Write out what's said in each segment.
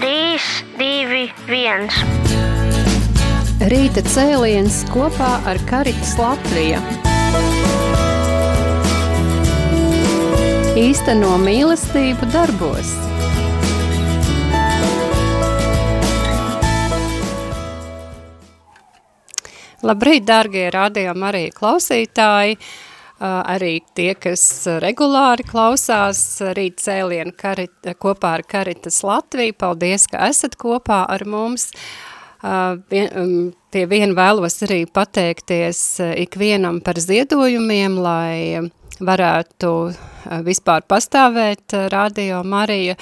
3, 2, 1. Rīta cēliens kopā ar Karitas Latviju. Īsteno mīlestību darbos. Labrīt, dārgie rādījumi arī klausītāji! Arī tie, kas regulāri klausās rīt cēlienu karit, kopā ar Karitas Latviju. Paldies, ka esat kopā ar mums. Vien, pie viena vēlos arī pateikties ikvienam par ziedojumiem, lai varētu vispār pastāvēt Radio Marija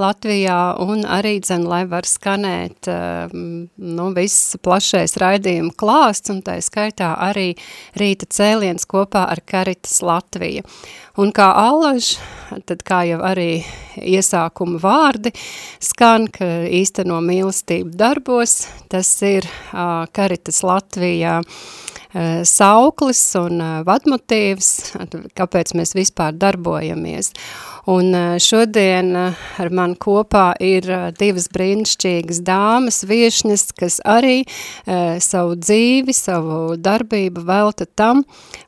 Latvijā un arī, dzen, lai var skanēt nu, viss plašais raidījuma klāsts un tā skaitā arī rīta cēliens kopā ar Karitas Latvija. Un kā alaž, tad kā jau arī iesākuma vārdi skan, ka īsteno mīlestību darbos, tas ir uh, Karitas Latvijā Eh, sauklis un eh, vadmotīvs, kāpēc mēs vispār darbojamies. Un eh, šodien ar mani kopā ir divas brīnišķīgas dāmas, viešņas, kas arī savu dzīvi, savu darbību velta tam,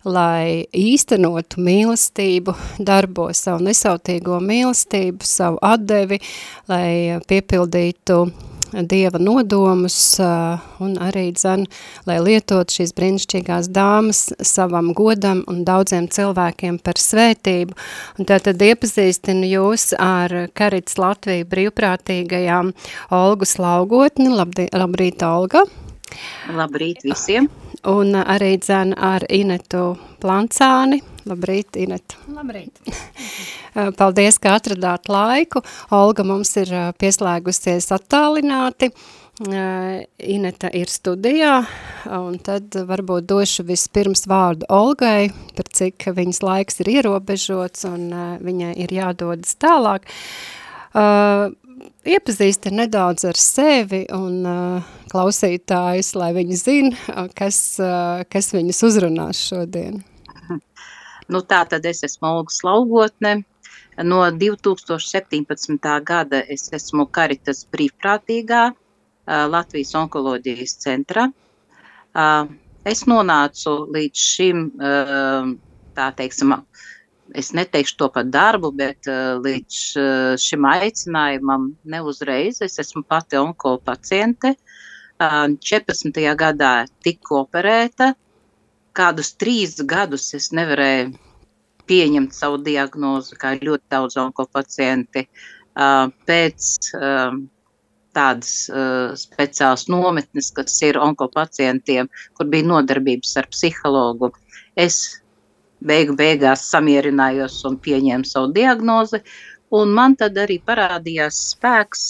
lai īstenotu mīlestību darbos, savu nesautīgo mīlestību, savu atdevi, lai piepildītu Dieva nodomus un arī dzen, lai lietot šīs brīnišķīgās dāmas savam godam un daudziem cilvēkiem par svētību. Un tātad iepazīstinu jūs ar Karits Latviju brīvprātīgajām Olgu Slaugotni. Labdi, labrīt, Olga! Labrīt visiem! Un arī dzen ar Inetu Plancāni. Labrīt, Ineta. Labrīt. Paldies, ka atradāt laiku. Olga mums ir pieslēgusies attālināti. Ineta ir studijā, un tad varbūt došu vispirms vārdu Olgai, par cik viņas laiks ir ierobežots, un viņai ir jādodas tālāk. Iepazīsti nedaudz ar sevi un klausītājus, lai viņi zina, kas, kas viņus uzrunās šodien. Nu, tā tad es esmu Olga Slaugotne. No 2017. gada es esmu Karitas brīvprātīgā Latvijas onkoloģijas centra. Es nonācu līdz šim, tā teiksim, es neteikšu to par darbu, bet līdz šim aicinājumam neuzreiz. Es esmu pati onko paciente. 14. gadā tika operēta, kādus trīs gadus es nevarēju pieņemt savu diagnozi, kā ļoti daudz onkopacienti. Pēc tādas speciālas nometnes, kas ir onkopacientiem, kur bija nodarbības ar psihologu, es beigu beigās samierinājos un pieņēmu savu diagnozi, un man tad arī parādījās spēks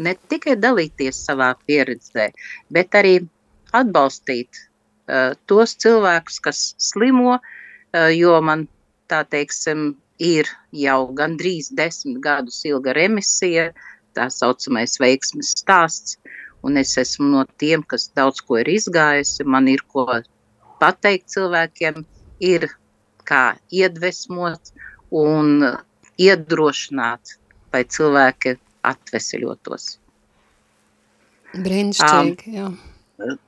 ne tikai dalīties savā pieredzē, bet arī atbalstīt uh, tos cilvēkus, kas slimo, jo man tā teiksim, ir jau gandrīz desmit gadus ilga remisija, tā saucamais veiksmes stāsts, un es esmu no tiem, kas daudz ko ir izgājusi, man ir ko pateikt cilvēkiem, ir kā iedvesmot un iedrošināt, lai cilvēki atveseļotos. Brīnišķīgi, um, jā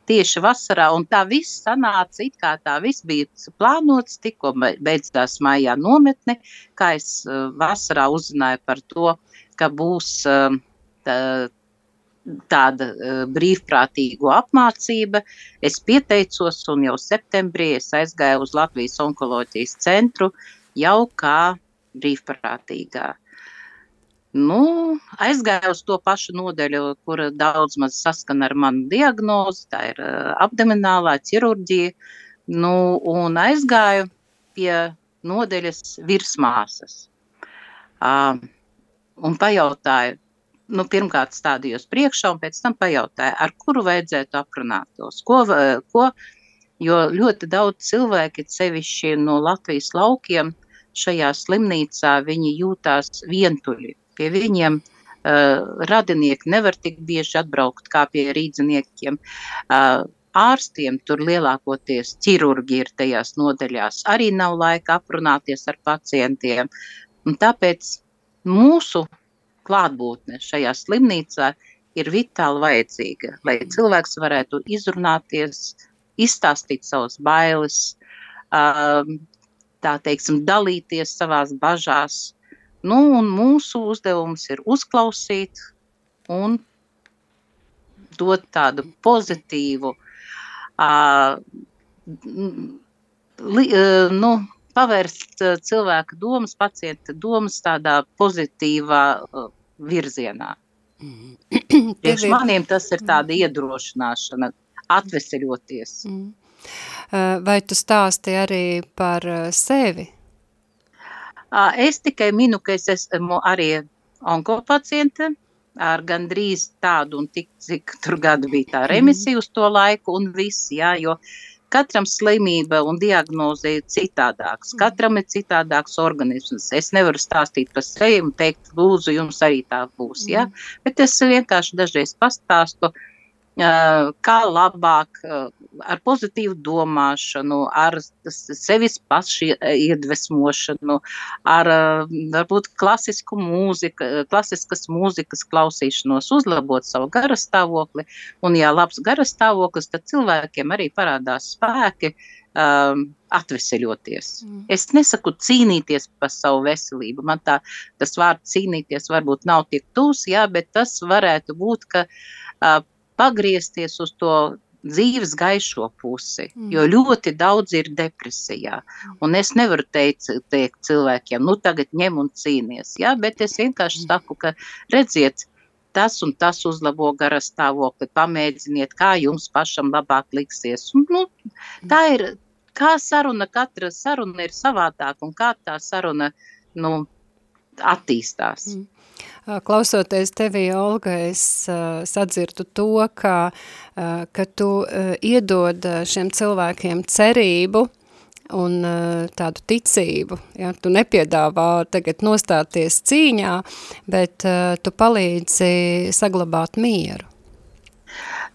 tieši vasarā, un tā viss sanāca, it kā tā viss bija plānots, tikko beidzās mājā nometne, kā es uh, vasarā uzzināju par to, ka būs uh, tā, tāda uh, brīvprātīgo apmācība. Es pieteicos, un jau septembrī es aizgāju uz Latvijas onkoloģijas centru jau kā brīvprātīgā. Nu, aizgāju uz to pašu nodeļu, kur daudz maz saskana ar manu diagnozi. Tā ir abdominālā ķirurģija. Nu, un aizgāju pie nodeļas virsmāsas. Uh, un pajautāju, nu, pirmkārt stādījos priekšā, un pēc tam pajautāju, ar kuru vajadzētu aprunātos. Ko, ko, jo ļoti daudz cilvēki, sevišķi no Latvijas laukiem, šajā slimnīcā, viņi jūtās vientuļi Pie viņiem uh, radinieki nevar tik bieži atbraukt kā pie rīdziniekiem. Uh, ārstiem tur lielākoties ķirurgi ir tajās nodaļās. Arī nav laika aprunāties ar pacientiem. Un tāpēc mūsu klātbūtne šajā slimnīcā ir vitāli vajadzīga, lai cilvēks varētu izrunāties, izstāstīt savas bailes, tā teiksim, dalīties savās bažās. Nu, un mūsu uzdevums ir uzklausīt un dot tādu pozitīvu, uh, li, uh, nu, pavērst cilvēka domas, pacienta domas tādā pozitīvā uh, virzienā. Priekš maniem tas ir tāda iedrošināšana, atveseļoties. Mm. Vai tu stāsti arī par sevi? Es tikai minu, ka es esmu arī onkopaciente ar gandrīz tādu un tik, cik tur gadu bija tā remisija uz to laiku un viss, jā, jo katram slimība un diagnoze ir citādāks, katram ir citādāks organisms. Es nevaru stāstīt par sevi un teikt, lūdzu, jums arī tā būs, jā, bet es vienkārši dažreiz pastāstu, uh, kā labāk ar pozitīvu domāšanu, ar sevis paši iedvesmošanu, ar varbūt klasisku mūziku, klasiskas mūzikas klausīšanos, uzlabot savu garastāvokli. Un, ja labs garastāvoklis, tad cilvēkiem arī parādās spēki um, atveseļoties. Mm. Es nesaku cīnīties par savu veselību. Man tā, tas vārds cīnīties varbūt nav tik tūs, jā, bet tas varētu būt, ka uh, pagriezties uz to dzīves gaišo pusi, mm. jo ļoti daudz ir depresijā. Un es nevaru teikt, teikt cilvēkiem, nu tagad ņem un cīnies, ja? bet es vienkārši mm. saku, ka redziet, tas un tas uzlabo garastāvokli, pamēģiniet, kā jums pašam labāk liksies. Un, nu, tā ir, kā saruna, katra saruna ir savādāka un kā tā saruna, nu, attīstās. Mm. Klausoties tevi, Olga, es uh, sadzirtu to, ka, uh, ka tu uh, iedod šiem cilvēkiem cerību un tādu ticību. Ja? Tu nepiedāvā tagad nostāties cīņā, bet tu palīdzi saglabāt mieru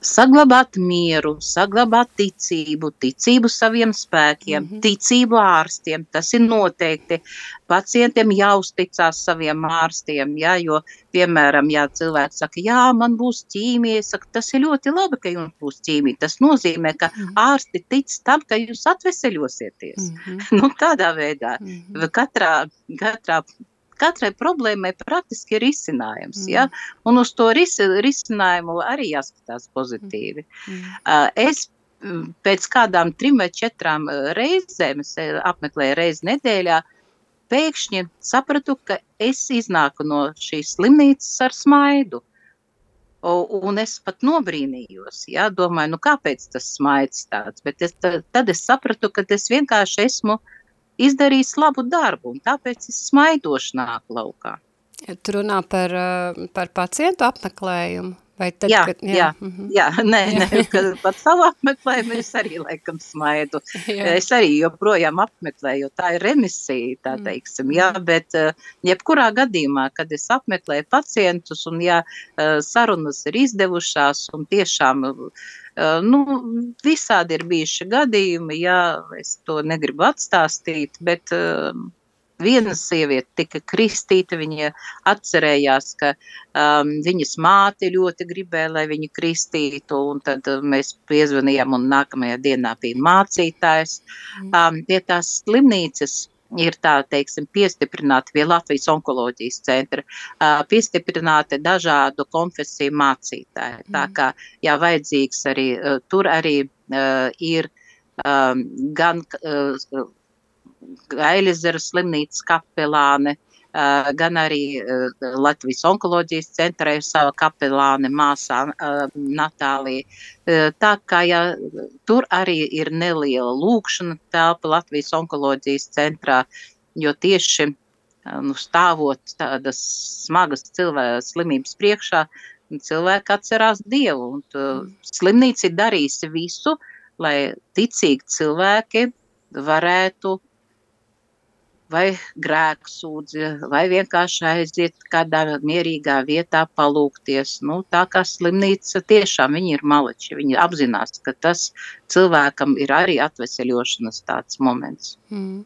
saglabāt mieru, saglabāt ticību, ticību saviem spēkiem, mm -hmm. ticību ārstiem. Tas ir noteikti. Pacientiem jāuzticās saviem ārstiem, ja, jo, piemēram, ja cilvēks saka, jā, man būs ķīmija, saka, tas ir ļoti labi, ka jums būs ķīmija. Tas nozīmē, ka mm -hmm. ārsti tic tam, ka jūs atveseļosieties. Mm -hmm. nu, tādā veidā. Mm -hmm. Katrā, katrā katrai problēmai praktiski ir risinājums. Mm. Ja? Un uz to ris risinājumu arī jāskatās pozitīvi. Mm. Uh, es pēc kādām trim vai četrām reizēm, es apmeklēju reizi nedēļā, pēkšņi sapratu, ka es iznāku no šīs slimnīcas ar smaidu. Un es pat nobrīnījos, ja, domāju, nu kāpēc tas smaids tāds, bet es, tad es sapratu, ka es vienkārši esmu uh, izdarījis labu darbu, un tāpēc es smaidoši nāku laukā. Ja tu runā par, eh, par pacientu apmeklējumu? Vai tad, jā, kad, jā, jā, mhm. jā, nē, nē, kad pat savu apmeklējumu es arī laikam smaidu. Jā. Es arī joprojām apmeklēju, tā ir remisija, tā mm. teiksim, jā, bet uh, jebkurā gadījumā, kad es apmeklēju pacientus un jā, uh, sarunas ir izdevušās un tiešām Uh, nu, visādi ir bijuši gadījumi, jā, es to negribu atstāstīt, bet viena sieviete tika kristīta, viņa atcerējās, ka um, viņas māte ļoti gribēja, lai viņu kristītu, tad mēs piezvanījām, un nākamajā dienā bija mācītājs. Um, tie tās slimnīcas ir tā, teiksim, piestiprināti pie Latvijas onkoloģijas centra, piestiprināti dažādu konfesiju mācītāji. Mm. Tā kā, jā, vajadzīgs arī, tur arī ir gan Gailizera slimnīcas kapelāne, gan arī uh, Latvijas onkoloģijas centrā ir sava kapelāne māsā uh, Natālija. Tā kā ja, tur arī ir neliela lūkšana telpa Latvijas onkoloģijas centrā, jo tieši nu, stāvot tādas smagas cilvēka slimības priekšā, cilvēki atcerās Dievu. Un, mm. Slimnīca ir darījusi visu, lai ticīgi cilvēki varētu vai grēksūdzi, vai vienkārši aiziet kādā mierīgā vietā palūkties. Nu, tā kā slimnīca tiešām viņi ir maleči, viņi apzinās, ka tas cilvēkam ir arī atveseļošanas tāds moments. Mm.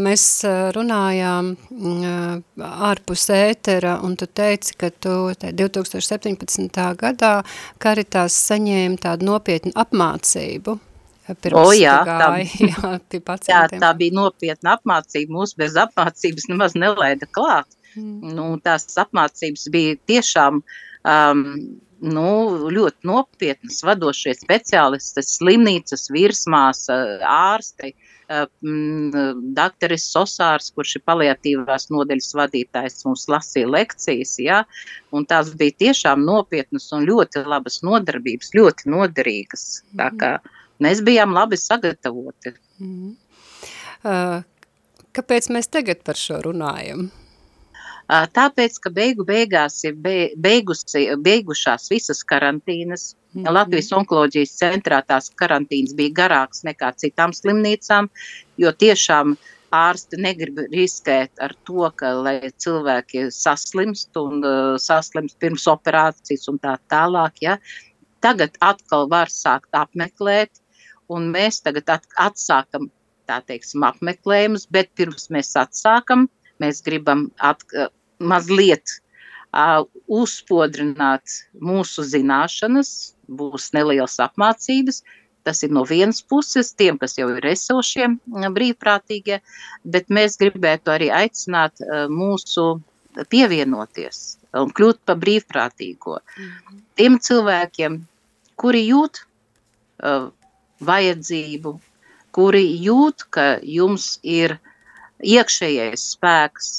Mēs runājām ārpus ētera, un tu teici, ka tu 2017. gadā Karitās saņēma tādu nopietnu apmācību pirms o, jā, gāja, tā, jā, jā, tā bija nopietna apmācība, mūs bez apmācības nemaz nelaida klāt. Mm. Nu, tās apmācības bija tiešām um, nu, ļoti nopietnas, vadošie speciālisti, slimnīcas virsmās, ārsti, dakteris Sosārs, kurš ir paliatīvās nodeļas vadītājs, mums lasīja lekcijas, ja, un tās bija tiešām nopietnas un ļoti labas nodarbības, ļoti noderīgas. Tā kā, mm Mēs bijām labi sagatavoti. Mm. Uh, kāpēc mēs tagad par šo runājam? Uh, tāpēc, ka beigu beigās ir be, beigusi, beigušās visas karantīnas. Mm -hmm. Latvijas onkoloģijas centrā tās karantīnas bija garākas nekā citām slimnīcām, jo tiešām ārsti negrib riskēt ar to, ka cilvēki saslimst un uh, saslimst pirms operācijas un tā tālāk. Ja. Tagad atkal var sākt apmeklēt, un mēs tagad at, atsākam, tā teiksim, apmeklējumus, bet pirms mēs atsākam, mēs gribam at, mazliet uh, uzspodrināt mūsu zināšanas, būs nelielas apmācības, tas ir no vienas puses tiem, kas jau ir esošie brīvprātīgie, bet mēs gribētu arī aicināt mūsu pievienoties un kļūt par brīvprātīgo. Mm -hmm. Tiem cilvēkiem, kuri jūt vajadzību, kuri jūt, ka jums ir iekšējais spēks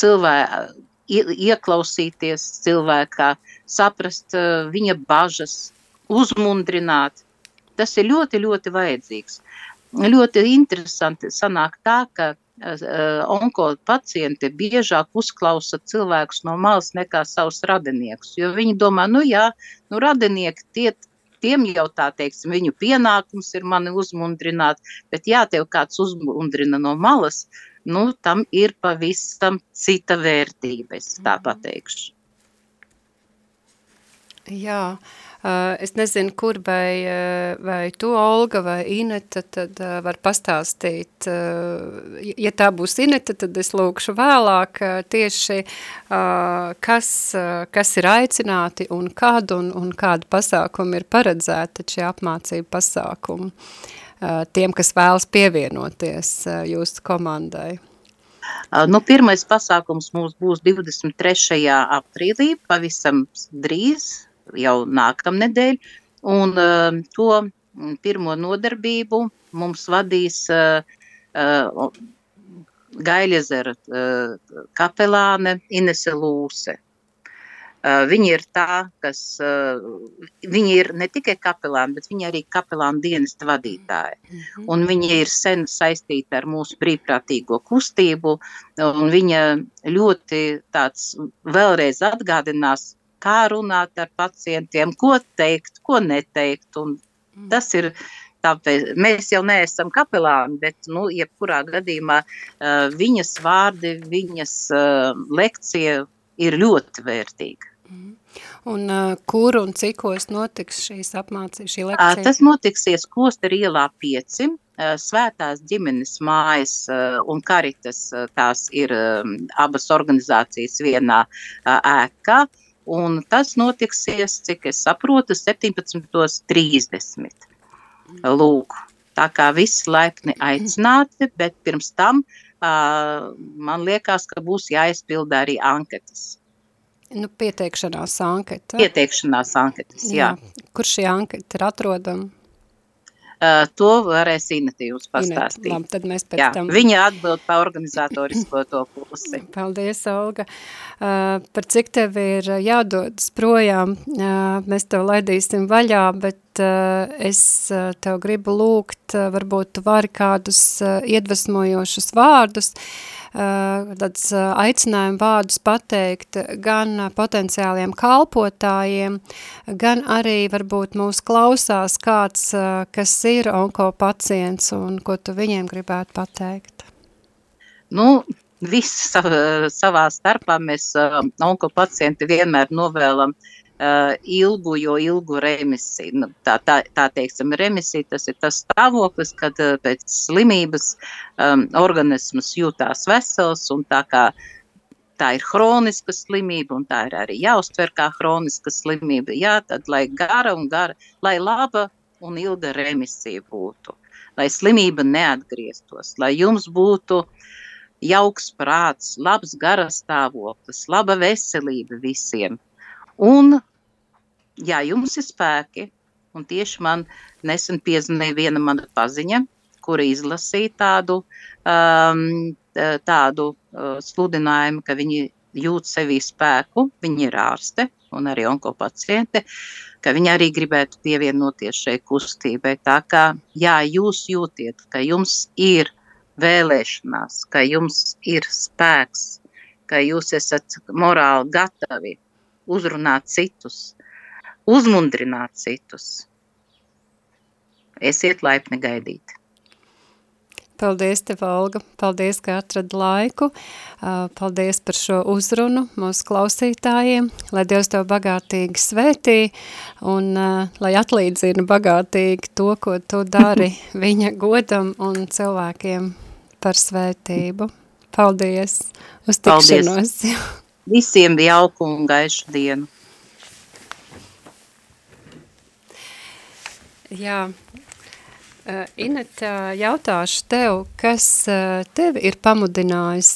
cilvēkā, ieklausīties cilvēkā, saprast uh, viņa bažas, uzmundrināt. Tas ir ļoti, ļoti vajadzīgs. Ļoti interesanti sanāk tā, ka uh, onko pacienti biežāk uzklausa cilvēkus no malas nekā savus radiniekus, jo viņi domā, nu jā, nu radinieki tie tiem jau tā teiksim, viņu pienākums ir mani uzmundrināt, bet jā, tev kāds uzmundrina no malas, nu, tam ir pavisam cita vērtība, es tā mhm. pateikšu. Jā, uh, es nezinu, kur vai, eh, vai tu, Olga, vai Ineta, tad eh, var pastāstīt. Ja tā būs Ineta, tad es lūkšu vēlāk tieši, kas, kas ir aicināti un kad un, un kādu pasākumu ir paredzēta šie apmācību pasākumi tiem, kas vēlas pievienoties jūsu komandai. Nu, pirmais pasākums mums būs 23. aprīlī, pavisam drīz, jau nākamnedēļ, un uh, to pirmo nodarbību mums vadīs uh, uh, Gaļezera uh, kapelāne Inese Lūse. Uh, viņa ir tā, kas, uh, viņa ir ne tikai kapelāna, bet viņa arī kapelāna dienesta vadītāja. Mm -hmm. Un viņa ir sen saistīta ar mūsu brīvprātīgo kustību, un viņa ļoti tāds vēlreiz atgādinās kā runāt ar pacientiem, ko teikt, ko neteikt. Un mm. tas ir tāpēc, mēs jau neesam kapelāni, bet, nu, jebkurā gadījumā uh, viņas vārdi, viņas uh, lekcija ir ļoti vērtīga. Mm. Un uh, kur un cikos notiks šīs apmācības, šī lekcija? Tas notiksies Klosteri ielā 5, Svētās ģimenes mājas un karitas, tās ir abas organizācijas vienā ēkā. Un tas notiksies, cik es saprotu, 17.30. Lūk, tā kā visi laipni aicināti, bet pirms tam uh, man liekas, ka būs jāizpilda arī anketas. Nu, pieteikšanās anketa. Pieteikšanās anketas, jā. jā. Kur šī anketa ir atrodama? Uh, to varēs Inete jūs pastāstīt. Labi, tad mēs pēc Jā, tam... Viņa atbild par organizatorisko to pusi. Paldies, Olga. Uh, par cik tev ir jādodas projām, uh, mēs tev laidīsim vaļā, bet es tev gribu lūgt, varbūt tu vari kādus iedvesmojošus vārdus, uh, tāds uh, aicinājumu vārdus pateikt gan uh, potenciāliem kalpotājiem, gan arī varbūt mūs klausās kāds, kas ir onko pacients un ko tu viņiem gribētu pateikt. Nu, visi savā starpā mēs onko pacienti vienmēr novēlam uh, uh, ilgu, jo ilgu remisiju. Nu, tā, tā, tā teiksim, remisija tas ir tas stāvoklis, kad uh, pēc slimības um, organisms jūtās vesels un tā kā tā ir hroniska slimība, un tā ir arī jāuztver kā hroniska slimība. Jā, tad lai gara un gara, lai laba un ilga remisija būtu, lai slimība neatgrieztos, lai jums būtu jauks prāts, labs garastāvoklis, laba veselība visiem. Un, ja jums ir spēki, un tieši man nesen piezvanīja viena mana paziņa, kura izlasīja tādu, um, tādu uh, sludinājumu, ka viņi jūt sevī spēku, viņi ir ārste un arī onkopaciente, ka viņi arī gribētu pievienoties šai kustībai. Tā kā, jā, jūs jūtiet, ka jums ir vēlēšanās, ka jums ir spēks, ka jūs esat morāli gatavi uzrunāt citus, uzmundrināt citus. Esiet laipni gaidīti. Paldies, tev, Olga. Paldies, ka atradi laiku. Paldies par šo uzrunu mūsu klausītājiem. Lai Dievs tev bagātīgi svētī un lai atlīdzina bagātīgi to, ko tu dari viņa godam un cilvēkiem par svētību. Paldies! Uz tikšanos! Paldies. Visiem jauku un gaišu dienu. Jā, uh, Ineta, jautāšu tev, kas uh, tevi ir pamudinājis,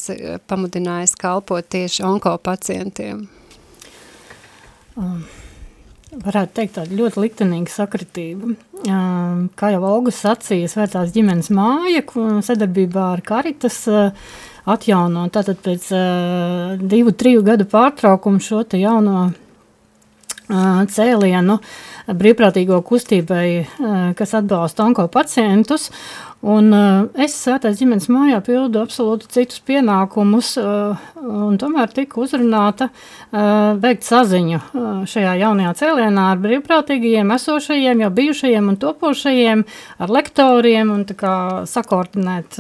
pamudinājis kalpot tieši onko pacientiem? Um, varētu teikt tāda ļoti liktenīga sakritība. Um, kā jau Olga sacīja, svētās ģimenes māja, sadarbībā ar Karitas uh, atjaunot. Tātad pēc uh, divu, triju gadu pārtraukuma šo jauno uh, cēlienu brīvprātīgo kustībai, uh, kas atbalsta onko pacientus. Un, uh, es svētais ģimenes mājā pildu absolūti citus pienākumus, uh, un tomēr tika uzrunāta veikt saziņu šajā jaunajā cēlienā ar brīvprātīgajiem, esošajiem, jau bijušajiem un topošajiem, ar lektoriem un kā, sakoordinēt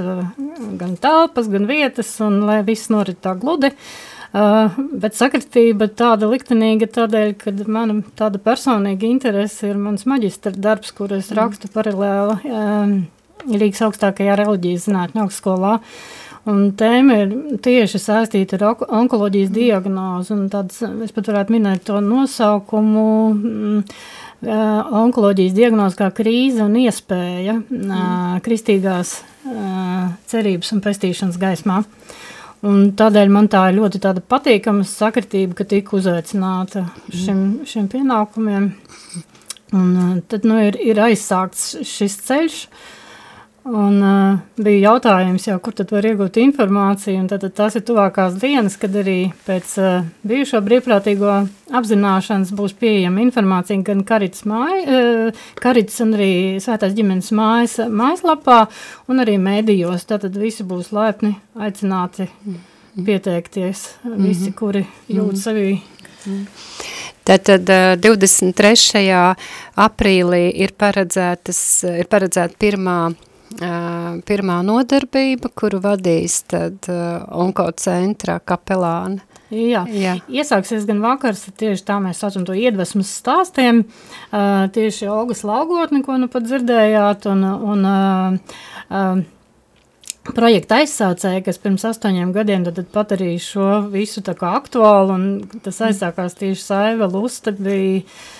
gan telpas, gan vietas, un lai viss norit tā gludi. Uh, bet sakritība tāda liktenīga tādēļ, ka mana tāda personīga interese ir mans maģistra darbs, kur es rakstu paralēli. Um, Rīgas augstākajā reliģijas zinātņu augstskolā. Un tēma ir tieši saistīta ar onkoloģijas diagnozi. Tāds, es pat varētu minēt to nosaukumu mm, onkoloģijas diagnozi kā krīze un iespēja mm. kristīgās cerības un pestīšanas gaismā. Un tādēļ man tā ir ļoti patīkama sakritība, ka tika uzaicināta šim, šim pienākumiem. Un tad nu, ir, ir aizsākts šis ceļš. Uh, Un uh, bija jautājums, jau, kur tad var iegūt informāciju, tad, tad tās ir tuvākās dienas, kad arī pēc uh, bijušo brīvprātīgo apzināšanas būs pieejama informācija gan Karitas, māja, uh, Karitas un arī Svētās ģimenes mājas mājaslapā un arī mēdījos. Tātad visi būs laipni aicināti pieteikties, visi, kuri jūt sevī. Tātad 23. aprīlī ir, ir paredzēta pirmā pirmā nodarbība, kuru vadīs tad onkocentra kapelāna. Jā. Jā, iesāksies gan vakars, tieši tā mēs saucam to iedvesmas stāstiem, tieši Olgas laugotni, ko nu pat dzirdējāt, un, un uh, projekta aizsācēja, kas pirms astoņiem gadiem tad, tad padarīja šo visu tā kā aktuālu, un tas aizsākās tieši Saiva Lusta bija Uh,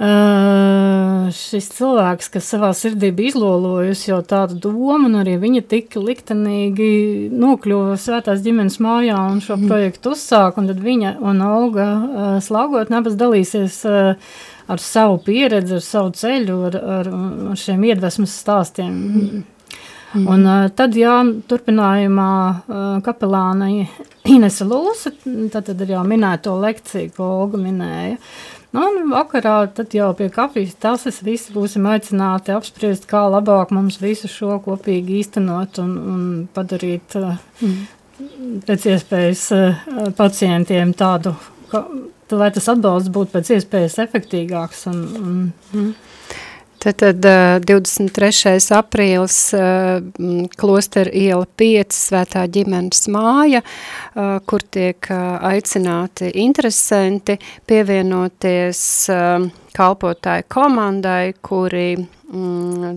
šis cilvēks, kas savā sirdī bija izlolojusi jau tādu domu, un arī viņa tik liktenīgi nokļuva svētās ģimenes mājā un šo mm. projektu uzsāk, un tad viņa un Olga uh, slāgot nebas dalīsies uh, ar savu pieredzi, ar savu ceļu, ar, ar, ar šiem iedvesmas stāstiem. Mm. Mm. Un, uh, tad, jā, turpinājumā uh, kapelāna Inese Lūsa, tad, tad ir jau minēto lekciju, ko Olga minēja. Nu, un vakarā tad jau pie kafijas tases visi būsim aicināti apspriest, kā labāk mums visu šo kopīgi īstenot un, un padarīt mm. pēc iespējas pacientiem tādu, ka, lai tas atbalsts būtu pēc iespējas efektīgāks un, un mm. Tad, tad 23. aprīlis klosteru iela 5 svētā ģimenes māja, kur tiek aicināti interesanti pievienoties kalpotāju komandai, kuri mm,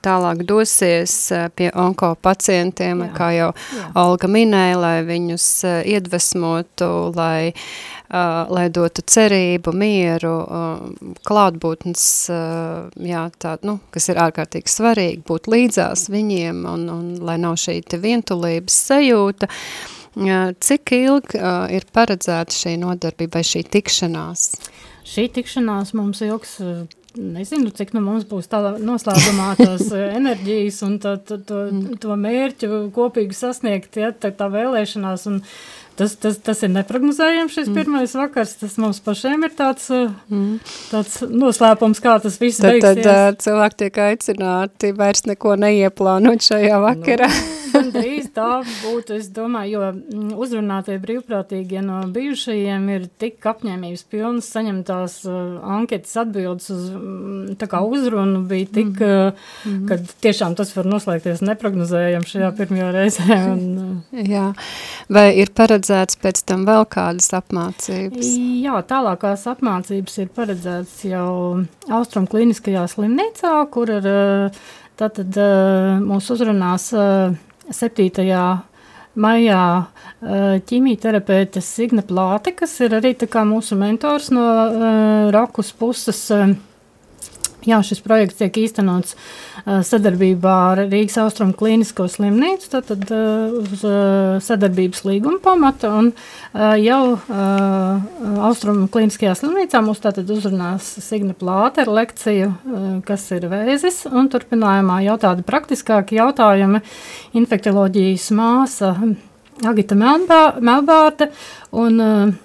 tālāk dosies pie onko pacientiem, jā, kā jau jā. Olga minēja, lai viņus iedvesmotu, lai Uh, lai dotu cerību, mieru, klātbūtnes, jā, tā, nu, kas ir ārkārtīgi svarīgi, būt līdzās viņiem un, un lai nav šī vientulības sajūta. Cik ilgi ir paredzēta šī nodarbība vai šī tikšanās? Šī tikšanās mums ilgs nezinu, cik nu mums būs tā noslēgumā tās enerģijas un tā, tā, to, to mērķu kopīgi sasniegt, ja, tā, tā vēlēšanās un uh, tas, tas, tas ir neprognozējams šis mm. pirmais vakars. Tas mums pašiem ir tāds, uh, mm. tāds noslēpums, kā tas viss tad, beigsies. Tad uh, cilvēki tiek aicināti vairs neko neieplānot šajā nu, vakarā. Nu, drīz tā būtu, es domāju, jo mm, uzrunātie brīvprātīgie no bijušajiem ir tik apņēmības pilnas saņemt tās uh, anketas atbildes uz mm, tā kā uzrunu bija tik, mm. uh, kad tiešām tas var noslēgties neprognozējam šajā pirmajā reizē. Un, uh, Jā, vai ir paredzēts paredzēts pēc tam vēl kādas apmācības? Jā, tālākās apmācības ir paredzētas jau Austrum kliniskajā slimnīcā, kur ir tātad mūs uzrunās 7. maijā ķīmijterapeite Signe Plāte, kas ir arī mūsu mentors no rakus puses. Jā, šis projekts tiek īstenots uh, sadarbībā ar Rīgas Austrumu Klinisko slimnīcu, tātad uh, uz uh, sadarbības līguma pamata. Un jau Austrumu Kliniskajā slimnīcā mums tātad uzrunās Signa Plāte ar lekciju, kas ir vēzis, un turpinājumā jau tādi praktiskāki jautājumi infektioloģijas māsa Agita Melbārte un uh,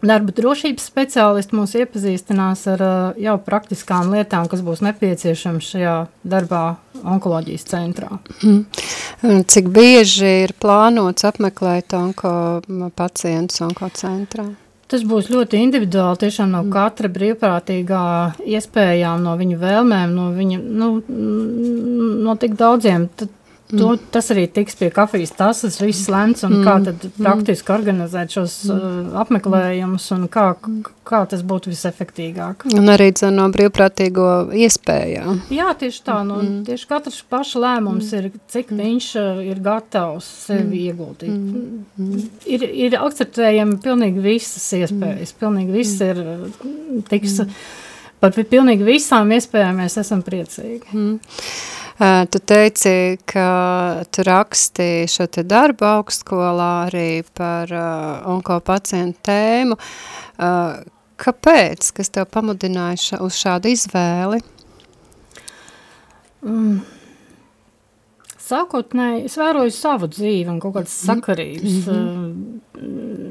Darba drošības speciālisti mūs iepazīstinās ar jau praktiskām lietām, kas būs nepieciešamas šajā darbā onkoloģijas centrā. Mm. Cik bieži ir plānots apmeklēt onko pacientus onko centrā? Tas būs ļoti individuāli, tiešām no mm. katra brīvprātīgā iespējām, no viņu vēlmēm, no viņa, nu, no tik daudziem. Tad To, tas arī tiks pie kafijas tasas, viss lēns un mm. kā tad praktiski organizēt šos mm. uh, apmeklējumus un kā, kā tas būtu visefektīgāk. Un arī no brīvprātīgo iespējām. Jā, tieši tā, nu, mm. tieši katrs paša lēmums mm. ir, cik mm. viņš uh, ir gatavs sevi mm. ieguldīt. Mm. Mm. Ir, ir akceptējami pilnīgi visas iespējas, pilnīgi viss ir, uh, tiks, mm. Par pilnīgi visām iespējām mēs esam priecīgi. Mm. Tu teici, ka tu raksti šo te darbu augstskolā arī par uh, onko pacientu tēmu. Uh, kāpēc? Kas tev pamudināja ša, uz šādu izvēli? Mm. Sākotnēji es vēroju savu dzīvi un kaut kādas sakarības, mm -hmm.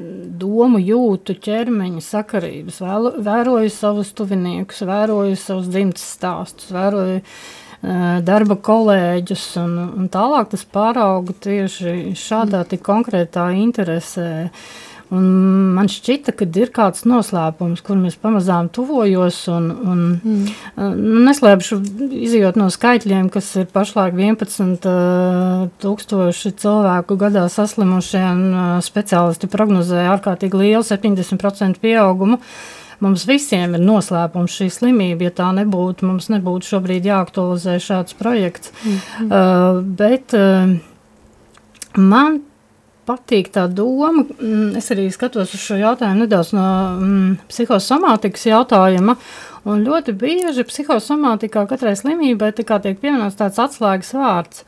Domu jūtu, ķermeņa sakarības, Vēlu, vēroju savus tuviniekus, vēroju savus dzimtas stāstus, vēroju uh, darba kolēģus, un, un tālāk tas pārauga tieši šādā tik konkrētā interesē. Un man šķita, ka ir kāds noslēpums, kur mēs pamazām tuvojos. Un, un, mm. Nu, neslēpšu, izjot no skaitļiem, kas ir pašlaik 11,000 cilvēku gadā saslimušie, un speciālisti prognozē ārkārtīgi lielu 70% pieaugumu. Uh, Mums visiem ir noslēpums šī slimība. Ja tā nebūtu, mums nebūtu šobrīd jāaktualizē šāds projekts. Mm -hmm. uh, bet uh, man patīk tā doma. Mm, es arī skatos uz šo jautājumu nedaudz no mm, psihosomātikas jautājuma. Un ļoti bieži psihosomātikā katrai slimībai tiek pieminēts tāds atslēgas vārds.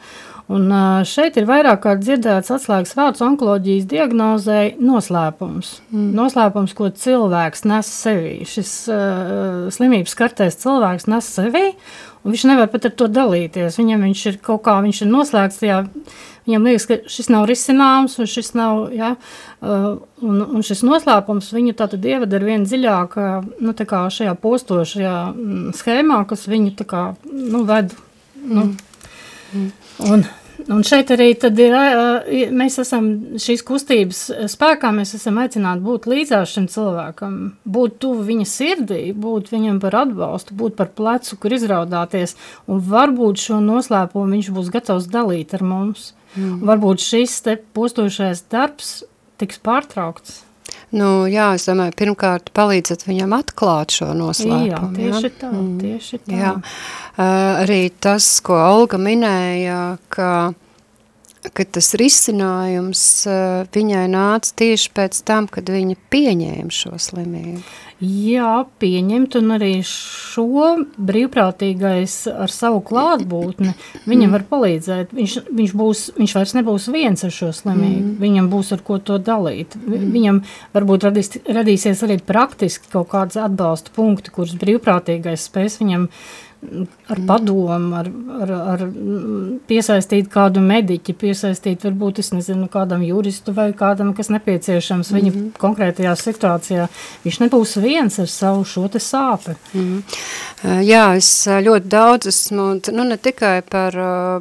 Un šeit ir vairāk kārt dzirdēts atslēgas vārds onkoloģijas diagnozēji noslēpums. Mm. Noslēpums, ko cilvēks nes sevī. Šis uh, slimības kartais cilvēks nes sevī, viņš nevar pat ar to dalīties. Viņam viņš ir kaut kā, viņš ir noslēgts tajā, viņam liekas, ka šis nav risināms, un šis nav, ja, uh, un, un šis noslēpums viņu tātad ievada ar vien dziļāk, nu, tā kā šajā postošajā mm, schēmā, kas viņu tā kā, nu, ved, nu, mm. un, Un šeit arī ir, mēs esam šīs kustības spēkā, mēs esam aicināti būt līdzās šim cilvēkam, būt tuvu viņa sirdī, būt viņam par atbalstu, būt par plecu, kur izraudāties, un varbūt šo noslēpumu viņš būs gatavs dalīt ar mums. Mm. Varbūt šis te postošais darbs tiks pārtraukts. Nu, jā, es domāju, pirmkārt palīdzat viņam atklāt šo noslēpumu. Jā, tieši jā? tā, mm. tieši tā. Jā. Uh, arī tas, ko Olga minēja, ka, ka tas risinājums uh, viņai nāca tieši pēc tam, kad viņa pieņēma šo slimību. Jā, pieņemt, un arī šo brīvprātīgais ar savu klātbūtni viņam var palīdzēt. Viņš, viņš, būs, viņš vairs nebūs viens ar šo slimību, mm. viņam būs ar ko to dalīt. Viņam varbūt radīs, radīsies arī praktiski kaut kāds atbalsta punkti, kurus brīvprātīgais spēs viņam ar padomu, ar, ar, ar piesaistīt kādu mediķi, piesaistīt varbūt, es nezinu, kādam juristu vai kādam, kas nepieciešams mm -hmm. viņa konkrētajā situācijā. Viņš nebūs viens ar savu šo te sāpi. Mm -hmm. Jā, es ļoti daudz esmu, nu ne tikai par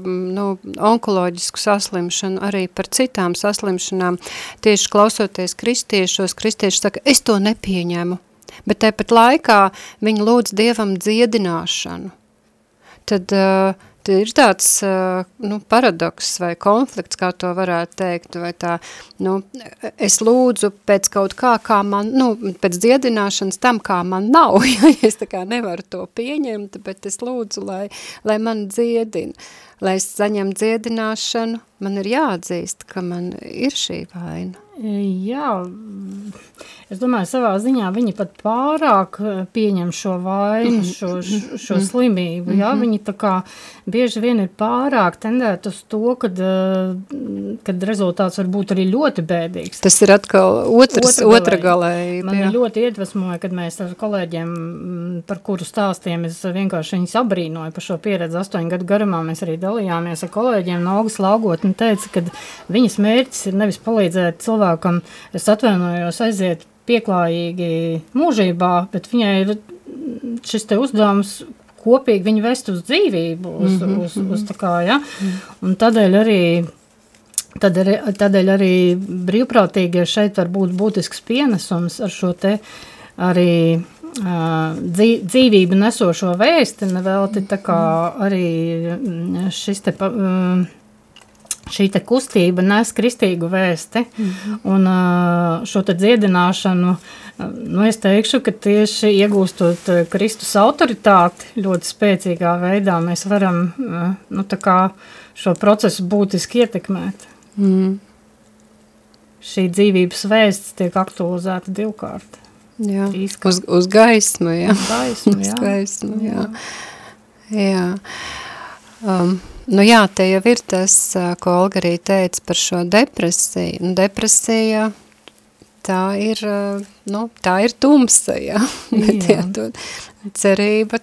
nu, onkoloģisku saslimšanu, arī par citām saslimšanām. Tieši klausoties kristiešos, kristieši saka, es to nepieņemu bet tāpat laikā viņi lūdz Dievam dziedināšanu. Tad, uh, ir tāds uh, nu, paradoks vai konflikts, kā to varētu teikt, vai tā, nu, es lūdzu pēc kaut kā, kā man, nu, pēc dziedināšanas tam, kā man nav, ja es tā kā nevaru to pieņemt, bet es lūdzu, lai, lai man dziedina. Lai es saņem dziedināšanu, man ir jāatzīst, ka man ir šī vaina. Jā, Es domāju, savā ziņā viņi pat pārāk eh, pieņem šo vainu, šo, šo slimību. Jā, viņi tā kā bieži vien ir pārāk tendēt uz to, kad, eh, kad rezultāts var būt arī ļoti bēdīgs. Tas ir atkal otrs, otra, galēji. Man jā. ļoti iedvesmoja, kad mēs ar kolēģiem, par kuru stāstiem, es vienkārši viņus abrīnoju par šo pieredzi astoņu gadu garumā. Mēs arī dalījāmies ar kolēģiem no augas laugot un teica, ka viņas mērķis ir nevis palīdzēt cilvēkam, es atvainojos, aiziet pieklājīgi mūžībā, bet viņai ir šis te uzdevums kopīgi viņu vest uz dzīvību, uz, mm -hmm. uz, uz tā kā, ja, un tādēļ arī Tad arī, tādēļ arī brīvprātīgie šeit var būt būtisks pienesums ar šo te arī uh, dzīvību nesošo vēsti, nevelti tā kā arī šis te, uh, šī kustība nes kristīgu vēsti mm -hmm. un šo dziedināšanu. Nu, es teikšu, ka tieši iegūstot Kristus autoritāti ļoti spēcīgā veidā, mēs varam nu, šo procesu būtiski ietekmēt. Mm. Šī dzīvības vēsts tiek aktualizēta divkārt. Jā, Īskat. uz, uz gaismu, jā. Uz gaismu, jā. uz gaismu, jā. jā. jā. Um, Nu jā, te jau ir tas, ko Olga arī teica par šo depresiju. Nu, depresija, tā ir, nu, tā ir tumsa, jā. Bet, jā. jā, cerība,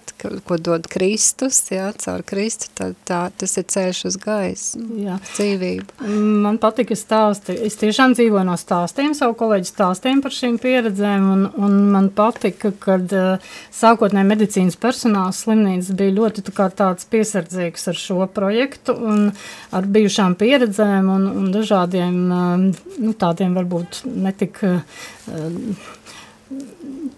ko dod Kristus, jā, caur Kristu, tad tā, tas ir ceļš uz gaisu, jā. dzīvību. Man patika stāsti, es tiešām dzīvoju no stāstiem, savu kolēģi stāstiem par šīm pieredzēm, un, un man patika, kad uh, sākotnē medicīnas personāls slimnīcas bija ļoti tā kā tāds piesardzīgs ar šo projektu, un ar bijušām pieredzēm, un, un dažādiem, uh, nu, tādiem varbūt netik...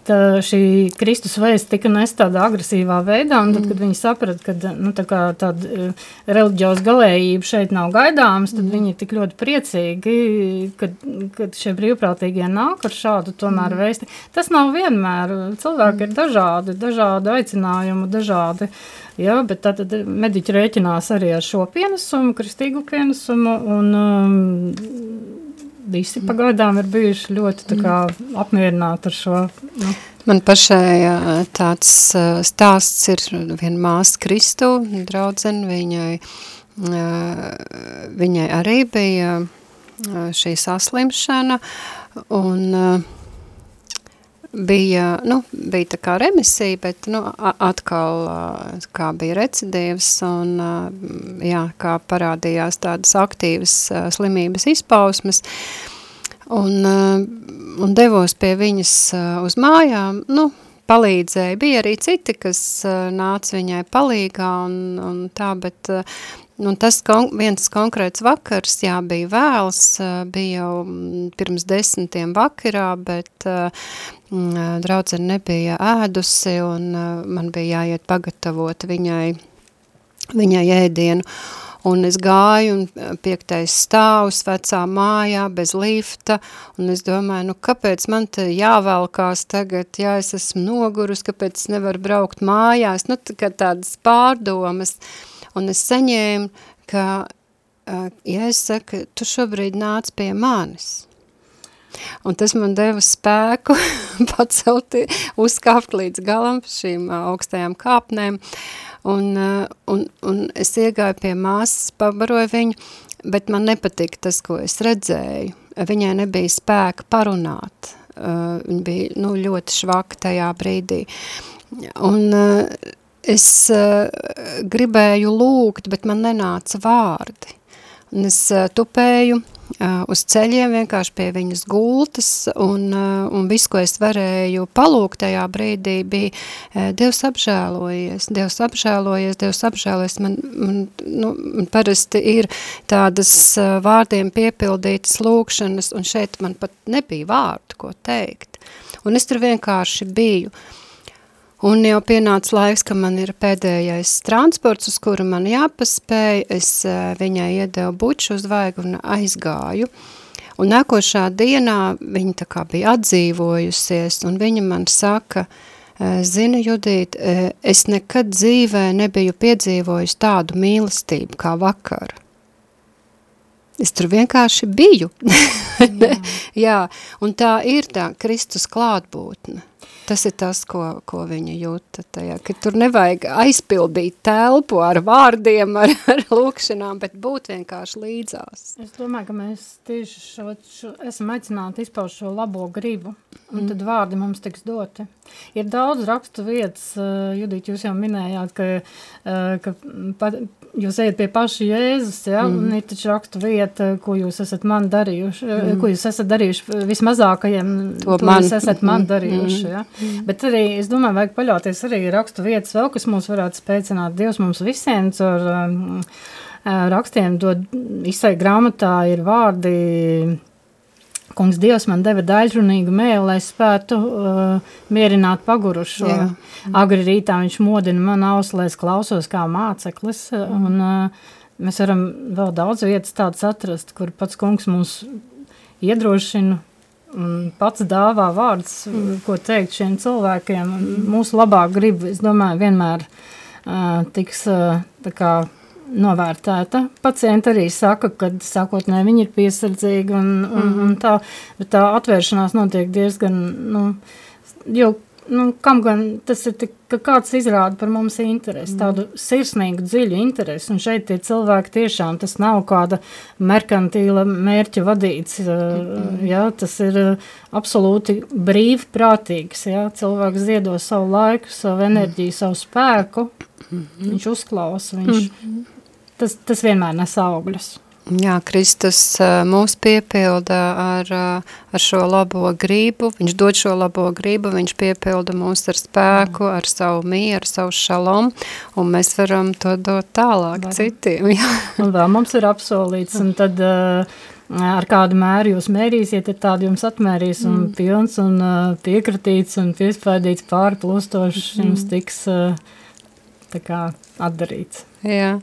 Tā, šī Kristus vēsts tika nest tādā agresīvā veidā, un tad, kad mm. viņi saprata, ka nu, tā kā tāda uh, reliģios galējība šeit nav gaidāms, tad mm. viņi ir tik ļoti priecīgi, kad, kad šie brīvprātīgie nāk ar šādu tomēr mm. vēsti. Tas nav vienmēr, cilvēki ir dažādi, dažādi aicinājumi, dažādi, jā, bet tad, tad mediķi rēķinās arī ar šo pienesumu, kristīgu pienesumu, un um, visi pagaidām ir bijuši ļoti kā, apmierināti ar šo. Nu. Man pašai tāds stāsts ir viena māsa Kristu, draudzene, viņai, viņai arī bija šī saslimšana, un bija, nu, bija tā kā remisija, bet, nu, atkal, kā bija recidīvs un, jā, kā parādījās tādas aktīvas slimības izpausmes, un, un devos pie viņas uz mājām, nu, palīdzēja. Bija arī citi, kas nāca viņai palīgā un, un tā, bet Un tas kon viens konkrēts vakars, jā, bija vēls, bija jau mm, pirms desmitiem vakarā, bet uh, draudzene nebija ēdusi un man bija jāiet pagatavot viņai, viņai ēdienu. Un es gāju un piektais stāvs vecā mājā bez lifta, un es domāju, nu kāpēc man te jāvelkās tagad, ja es esmu nogurus, kāpēc es nevaru braukt mājās, nu tā, tādas pārdomas, uh, Un es saņēmu, ka, ja es saku, tu šobrīd nāc pie manis, Un tas man deva spēku pacelti, uzkāpt līdz galam šīm augstajām kāpnēm. Un, un, un es iegāju pie māsas, pabaroju viņu, bet man nepatika tas, ko es redzēju. Viņai nebija spēka parunāt. Viņa bija nu, ļoti švaka tajā brīdī. Un es uh, gribēju lūgt, bet man nenāca vārdi. Un es uh, tupēju uh, uz ceļiem vienkārši pie viņas gultas, un, uh, un viss, ko es varēju palūgt tajā brīdī, bija uh, Dievs apžēlojies, Dievs apžēlojies, Dievs apžēlojies. Man, man, nu, man parasti ir tādas uh, vārdiem piepildītas lūkšanas, un šeit man pat nebija vārdu, ko teikt. Un es tur vienkārši biju. Uh, Un jau pienāca laiks, ka man ir pēdējais transports, uz kuru man jāpaspēj. Es uh, viņai iedevu buču uz vaigu un aizgāju. Un nākošā dienā viņa tā kā bija atdzīvojusies, un viņa man saka, uh, zini, Judīt, uh, es nekad dzīvē nebiju piedzīvojis tādu mīlestību kā vakar. Es tur vienkārši biju. Jā. Jā, un tā ir tā Kristus klātbūtne. Tas ir tas, ko, ko viņa jūta tajā, ka tur nevajag aizpildīt telpu ar vārdiem, ar, ar lūkšanām, bet būt vienkārši līdzās. Es domāju, ka mēs tieši šo, šo, esam aicināti izpaust šo labo gribu, un mm. tad vārdi mums tiks doti. Ir daudz rakstu vietas, uh, Judīt, jūs jau minējāt, ka, uh, ka pa, jūs ejat pie paša Jēzus, ja, mm. un ir taču rakstu vieta, ko jūs esat man darījuši, mm. ko jūs esat darījuši vismazākajiem, to, to man. jūs esat man mm. darījuši, ja. Mm. Bet arī, es domāju, vajag paļauties arī rakstu vietas vēl, kas mūs varētu spēcināt. Dievs mums visiem caur um, rakstiem dod, izsai grāmatā ir vārdi, kungs Dievs man deva daļrunīgu mēlu, lai spētu uh, mierināt pagurušo. Jā. Agri rītā viņš modina man ausu, lai es klausos kā māceklis, mm. un uh, mēs varam vēl daudz vietas tādas atrast, kur pats kungs mums iedrošina un pats dāvā vārds, mm. ko teikt šiem cilvēkiem. Mūsu labā griba, es domāju, vienmēr uh, tiks uh, tā kā novērtēta. Pacienti arī saka, ka sākotnēji viņi ir piesardzīgi un, un, mm. un tā, bet tā atvēršanās notiek diezgan, nu, jo nu, kam gan tas ir tik, ka kāds izrāda par mums interesi, tādu sirsnīgu, dziļu interesi, un šeit tie cilvēki tiešām, tas nav kāda merkantīla mērķa vadīts, mm. jā, tas ir absolūti brīvprātīgs, jā, cilvēks ziedo savu laiku, savu enerģiju, savu spēku, mm. viņš uzklausa, viņš, mm. Tas, tas vienmēr nes augļus. Jā, Kristus mūs piepilda ar, ar šo labo gribu, viņš dod šo labo gribu, viņš piepilda mūs ar spēku, ar savu mieru, savu šalom, un mēs varam to dot tālāk Varam. citiem. Jā. Un vēl mums ir apsolīts, un tad ar kādu mēru jūs mērīsiet, tad tādu jums atmērīs, un mm. pilns, un piekritīts, un piespēdīts pārplūstošs, mm. jums tiks tā kā atdarīts. Jā.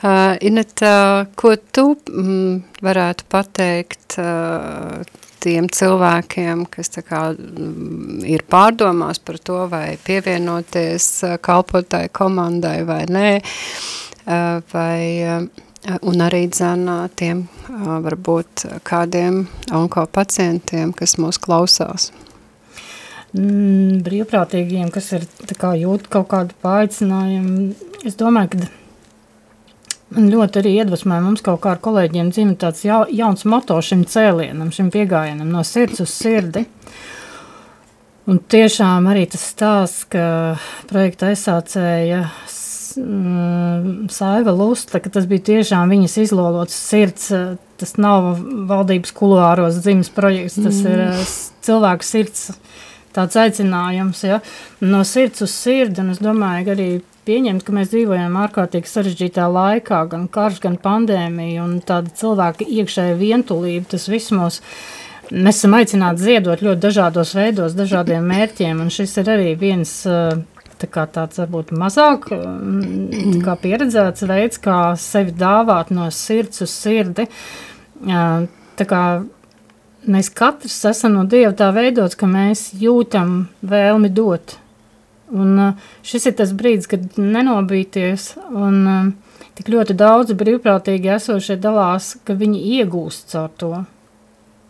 Uh, Ineta, ko tu mm, varētu pateikt uh, tiem cilvēkiem, kas tā kā mm, ir pārdomās par to, vai pievienoties uh, kalpotāju komandai vai nē, uh, vai, uh, un arī dzana tiem uh, varbūt kādiem onko pacientiem, kas mūs klausās? Mm, brīvprātīgiem, kas ir kā jūt kaut kādu paaicinājumu, es domāju, ka Man ļoti arī iedvesmoja, mums kaut kā ar kolēģiem dzimta tāds ja, jauns moto šim cēlienam, šim piegājienam no sirds uz sirdi. Un tiešām arī tas stāsts, ka projekta aizsācēja mm, Saiva Lusta, ka tas bija tiešām viņas izlolots sirds, tas nav valdības kuluāros dzimis projekts, tas mm. ir cilvēku sirds tāds aicinājums, ja, no sirds uz sirdi, es domāju, ka arī pieņemt, ka mēs dzīvojam ārkārtīgi sarežģītā laikā, gan karš, gan pandēmija, un tāda cilvēka iekšēja vientulība, tas viss mūs, mēs esam aicināti ziedot ļoti dažādos veidos, dažādiem mērķiem, un šis ir arī viens tā kā tāds varbūt mazāk tā kā pieredzēts veids, kā sevi dāvāt no sirds uz sirdi, tā kā mēs katrs esam no Dieva tā veidots, ka mēs jūtam vēlmi dot, Un uh, šis ir tas brīdis, kad nenobīties, un uh, tik ļoti daudz brīvprātīgi esošie dalās, ka viņi iegūst caur to.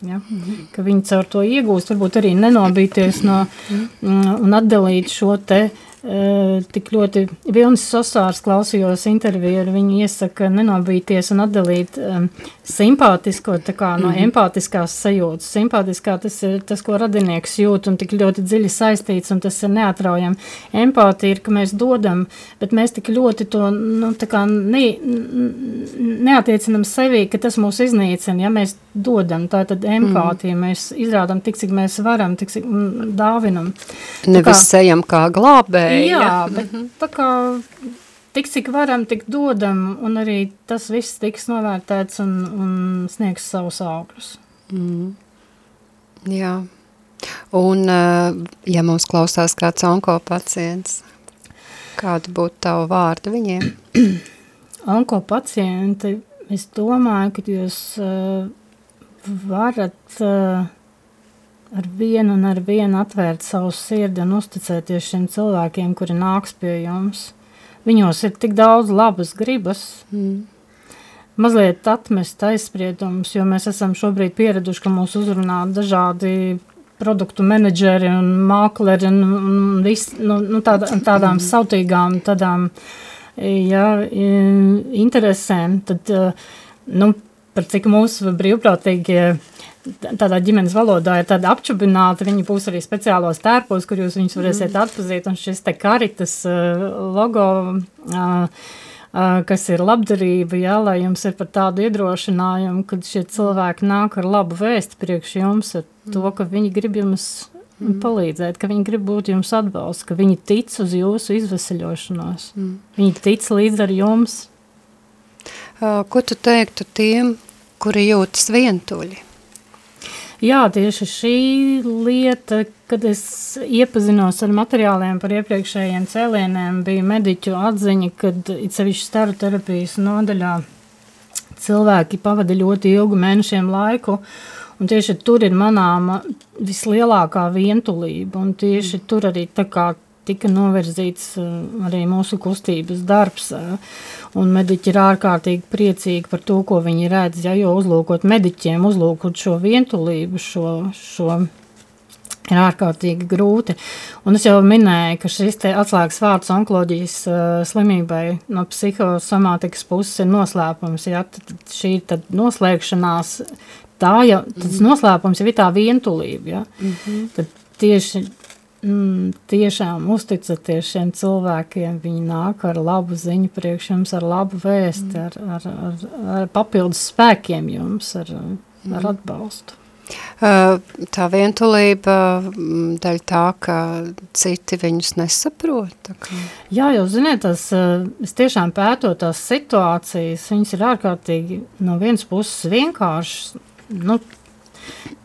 Ja? -hmm. Ka viņi caur to iegūst, varbūt arī nenobīties no, mm, un atdalīt šo te uh, tik ļoti Vilnis Sosārs klausījos interviju ar viņu iesaka nenobīties un atdalīt um, simpātisko kā, no mm -hmm. empātiskās sajūtas. Simpātiskā tas ir tas, ko radinieks jūt un tik ļoti dziļi saistīts un tas ir neatraujami. Empātija ir, ka mēs dodam, bet mēs tik ļoti to nu, kā ne, neatiecinam sevi, ka tas mūs iznīcina, ja mēs dodam. Tā tad empātija, mm. mēs izrādām tik, cik mēs varam, tik, cik mm, dāvinam. Nevis kā, ejam kā glābēji. Jā, bet mm -hmm. tā kā tik, cik varam, tik dodam, un arī tas viss tiks novērtēts un, un sniegs savus augļus. Mm. Jā. Un, eh, ja mums klausās kāds onko pacients, kāda būtu tava vārda viņiem? onko pacienti, es domāju, ka jūs uh, varat uh, ar vienu un ar vienu atvērt savu sirdi un uzticēties šiem cilvēkiem, kuri nāks pie jums. Viņos ir tik daudz labas gribas. Mm. Mazliet atmest aizspriedumus, jo mēs esam šobrīd pieraduši, ka mūs uzrunā dažādi produktu menedžeri un mākleri un, un vis, nu, nu, tāda, tādām mm. sautīgām tādām, ja, interesēm. Tad, nu, par cik mūsu brīvprātīgie tādā ģimenes valodā ir tāda apčubināta, viņi būs arī speciālos tērpos, kur jūs viņus varēsiet mm. atpazīt, un šis te karitas uh, logo, uh, uh, kas ir labdarība, jā, lai jums ir par tādu iedrošinājumu, kad šie cilvēki nāk ar labu vēstu priekš jums, ar to, mm. ka viņi grib jums mm. palīdzēt, ka viņi grib būt jums atbalsts, ka viņi tic uz jūsu izveseļošanos, mm. viņi tic līdz ar jums, Ko tu teiktu tiem, kuri jūtas vientuļi? Jā, tieši šī lieta, kad es iepazinos ar materiāliem par iepriekšējiem cēlieniem, bija mediķu atziņa, kad it sevišķi staru terapijas nodaļā cilvēki pavada ļoti ilgu mēnešiem laiku, un tieši tur ir manāma vislielākā vientulība, un tieši tur arī tā kā tika novirzīts arī mūsu kustības darbs. Un mediķi ir ārkārtīgi priecīgi par to, ko viņi redz. Ja, jo uzlūkot mediķiem, uzlūkot šo vientulību, šo, šo ir ārkārtīgi grūti. Un es jau minēju, ka šis atslēgas vārds onkoloģijas uh, slimībai no psihosomātikas puses ir noslēpums. Ja? Tad šī tad noslēgšanās, tā jau, tas mm. noslēpums jau ir tā vientulība. Ja? Mm -hmm. Tad tieši mm, tiešām uzticaties šiem cilvēkiem. Viņi nāk ar labu ziņu priekš jums, ar labu vēsti, mm. ar, ar, ar, ar papildus spēkiem jums, ar, mm. ar atbalstu. Uh, tā vientulība mm, dēļ tā, ka citi viņus nesaprot. Jā, jau ziniet, tas, uh, es tiešām pētot tās situācijas, viņas ir ārkārtīgi no vienas puses vienkāršas, nu,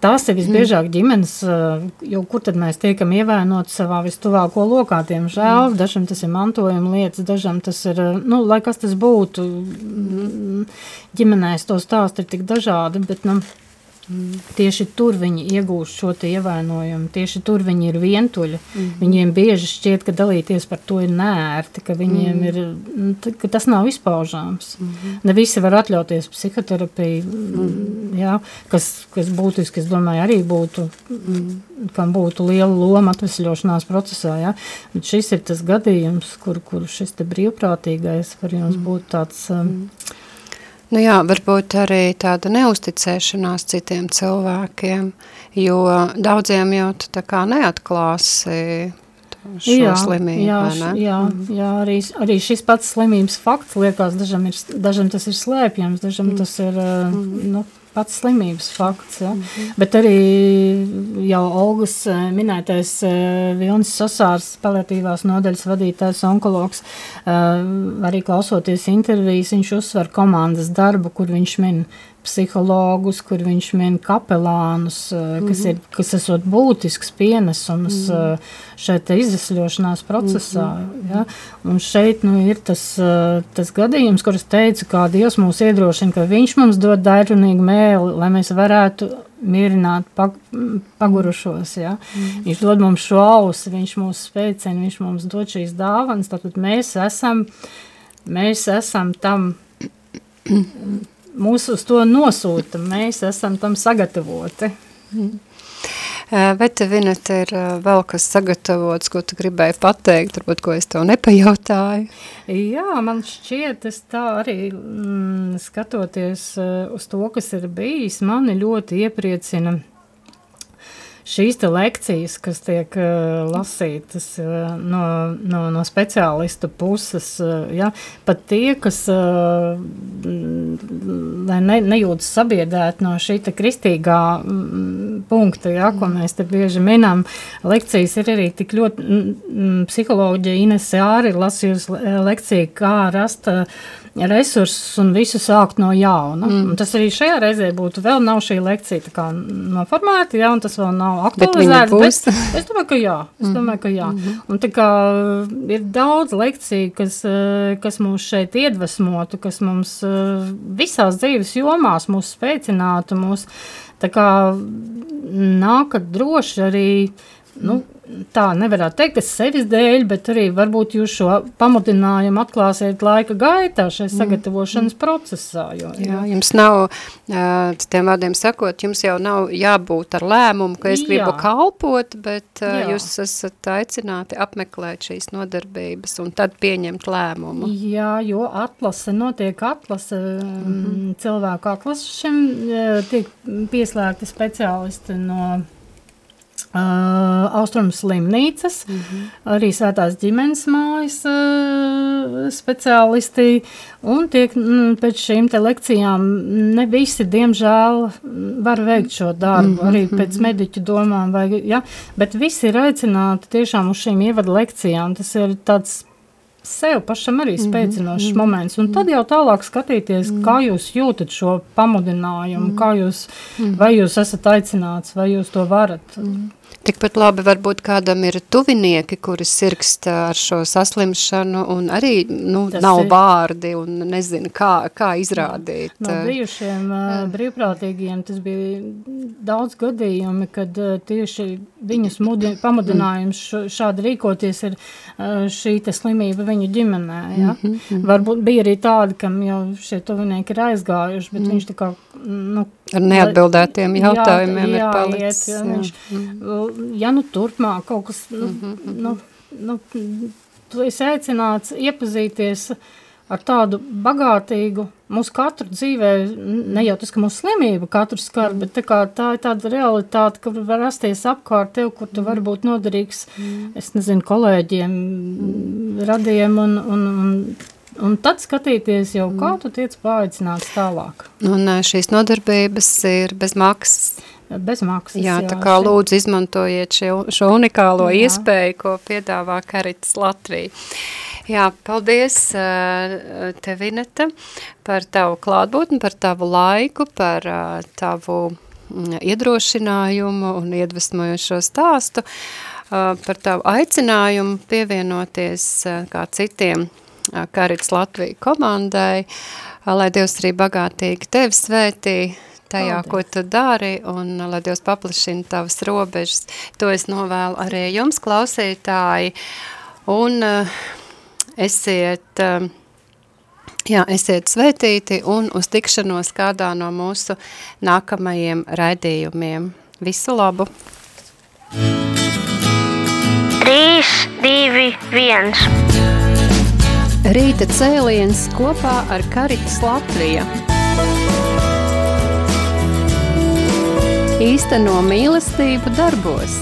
Tās ir visbiežāk ģimenes, eh, jo kur tad mēs tiekam ievainoti savā vistuvāko lokā, diemžēl. Mm. Dažam tas ir mantojuma lietas, dažam tas ir, eh, nu, lai kas tas būtu, mm. ģimenēs to stāsti ir tik dažādi, bet, nu, Tieši tur viņi iegūst šo ievainojumu, tieši tur viņi ir vientuļi. Mm. Viņiem bieži šķiet, ka dalīties par to ir nērti, ka mm ir, nu, ka tas nav izpaužāms. Mm. Ne visi var atļauties psihoterapiju, mm jā, kas, kas būtiski, es domāju, arī būtu, mm kam būtu liela loma atvesļošanās procesā, jā. Bet šis ir tas gadījums, kur, kur šis te brīvprātīgais var jums mm būt tāds... Um, Nu jā, varbūt arī tāda neusticēšanās citiem cilvēkiem, jo daudziem jau tā kā neatklāsi šo jā, slimību, jā, vai ne? Jā, Mhm. jā arī, arī šis pats slimības fakts liekas, dažam, ir, dažam tas ir slēpjams, dažam Mm. tas ir uh, nu, pats slimības fakts. Ja? Mhm. Bet arī jau Olgas eh, minētais uh, Vilnis Sasārs, paliatīvās nodaļas vadītājs, onkologs, uh, arī klausoties intervijas, viņš uzsver komandas darbu, kur viņš min psihologus, kur viņš min kapelānus, eh, kas, Mhm. ir, kas esot būtisks pienesums mm. šeit izsļošanās procesā. Mhm. Ja? Un šeit nu, ir tas, eh, tas gadījums, kur es teicu, kā Dievs mūs iedrošina, ka viņš mums dod dairunīgu mēli, lai mēs varētu mierināt pag, pagurušos. Ja? Mm. Viņš dod mums šo ausi, viņš mūs spēcina, viņš mums dod šīs dāvanas, tātad mēs esam, mēs esam tam mūs uz to nosūta, mēs esam tam sagatavoti. Vai tev, Vineta, ir ā, vēl kas sagatavots, ko tu gribēji pateikt, varbūt, ko es tev nepajautāju? Jā, man šķiet, es tā arī mm, skatoties uh, uz to, kas ir bijis, mani ļoti iepriecina šīs lekcijas, kas tiek uh, lasītas uh, no, no, no speciālistu puses, uh, ja, pat tie, kas uh, ne, nejūtas sabiedrēt no šī kristīgā mm, punkta, ja, ko mēs te bieži minam, lekcijas ir arī tik ļoti, mm, mm, psiholoģija. Inese Āri lasījusi le- lekciju, kā rast uh, resursus un visu sākt no jauna. Mm. Un tas arī šajā reizē būtu vēl nav šī lekcija noformēta, ja, un tas vēl nav Bet aktualizēts. būs. Bet es domāju, ka jā. Es domāju, ka jā. Un tā kā ir daudz lekciju, kas, eh, kas mūs šeit iedvesmotu, kas mums eh, visās dzīves jomās mūs spēcinātu, mūs tā kā nākat droši arī, nu, tā nevarētu teikt, ka sevis dēļ, bet arī varbūt jūs šo pamudinājumu atklāsiet laika gaitā šai sagatavošanas procesā. Jo, Jā, jums nav, tiem vārdiem sakot, jums jau nav jābūt ar lēmumu, ka es gribu Jā. kalpot, bet Jā. jūs esat aicināti apmeklēt šīs nodarbības un tad pieņemt lēmumu. Jā, jo atlase notiek atlase, mm -hmm. cilvēku atlase šim tiek pieslēgti speciālisti no Uh, Austrumu slimnīcas, mm -hmm. arī Svētās ģimenes mājas uh, speciālisti, un tiek mm, pēc šīm lekcijām ne visi, diemžēl, mm, var veikt šo darbu, mm -hmm. arī pēc mediķu domām, vai, ja, bet visi ir aicināti tiešām uz šīm ievadu lekcijām, tas ir tāds sev pašam arī spēcinošs mm -hmm. moments. Un tad jau tālāk skatīties, mm -hmm. kā jūs jūtat šo pamudinājumu, mm -hmm. kā jūs, vai jūs esat aicināts, vai jūs to varat. Mm -hmm. Tikpat labi varbūt kādam ir tuvinieki, kuri sirgst ar šo saslimšanu un arī nu, Tas nav ir- vārdi un nezina, kā, kā izrādīt. No bijušiem uh, brīvprātīgiem tas bija daudz gadījumi, kad tieši viņus mudi, pamudinājums šādi rīkoties ir šī te slimība viņu ģimenē. Ja? Mm -hmm. Varbūt bija arī tādi, kam jau šie tuvinieki ir aizgājuši, bet mm. viņš tā kā, nu, Ar neatbildētiem Jā, jautājumiem ir jā, palicis. Iet, ja, jā. viņš, ja nu turpmāk kaut kas, nu, nu, nu, tu esi aicināts iepazīties ar tādu bagātīgu, mūsu katru dzīvē, ne jau tas, ka mūsu slimība katru skar, bet tā, kā, tā ir tāda realitāte, ka var rasties apkārt tev, kur tu vari būt noderīgs, es nezinu, kolēģiem, radiem un, un, un, un tad skatīties jau, kā tu tiec paaicināts tālāk. Un šīs nodarbības ir bez maksas. Bez maksas. Jā, tā kā šeit- lūdzu izmantojiet šo, šo unikālo Jā. iespēju, ko piedāvā Karitas Latvija. Jā, paldies tev, Vineta, par tavu klātbūtni, par tavu laiku, par tavu mm, iedrošinājumu un iedvesmojošo stāstu, par tavu aicinājumu pievienoties kā citiem Karitas Latvija komandai, lai Dievs arī bagātīgi tevi svētī, tajā, Paldies. ko tu dari, un lai Dievs paplašina tavas robežas. To es novēlu arī jums, klausītāji, un uh, esiet, uh, jā, esiet svētīti un uz tikšanos kādā no mūsu nākamajiem raidījumiem. Visu labu! 3, 2, 1. Rīta cēliens kopā ar Karitas Latviju. Īsteno mīlestību darbos!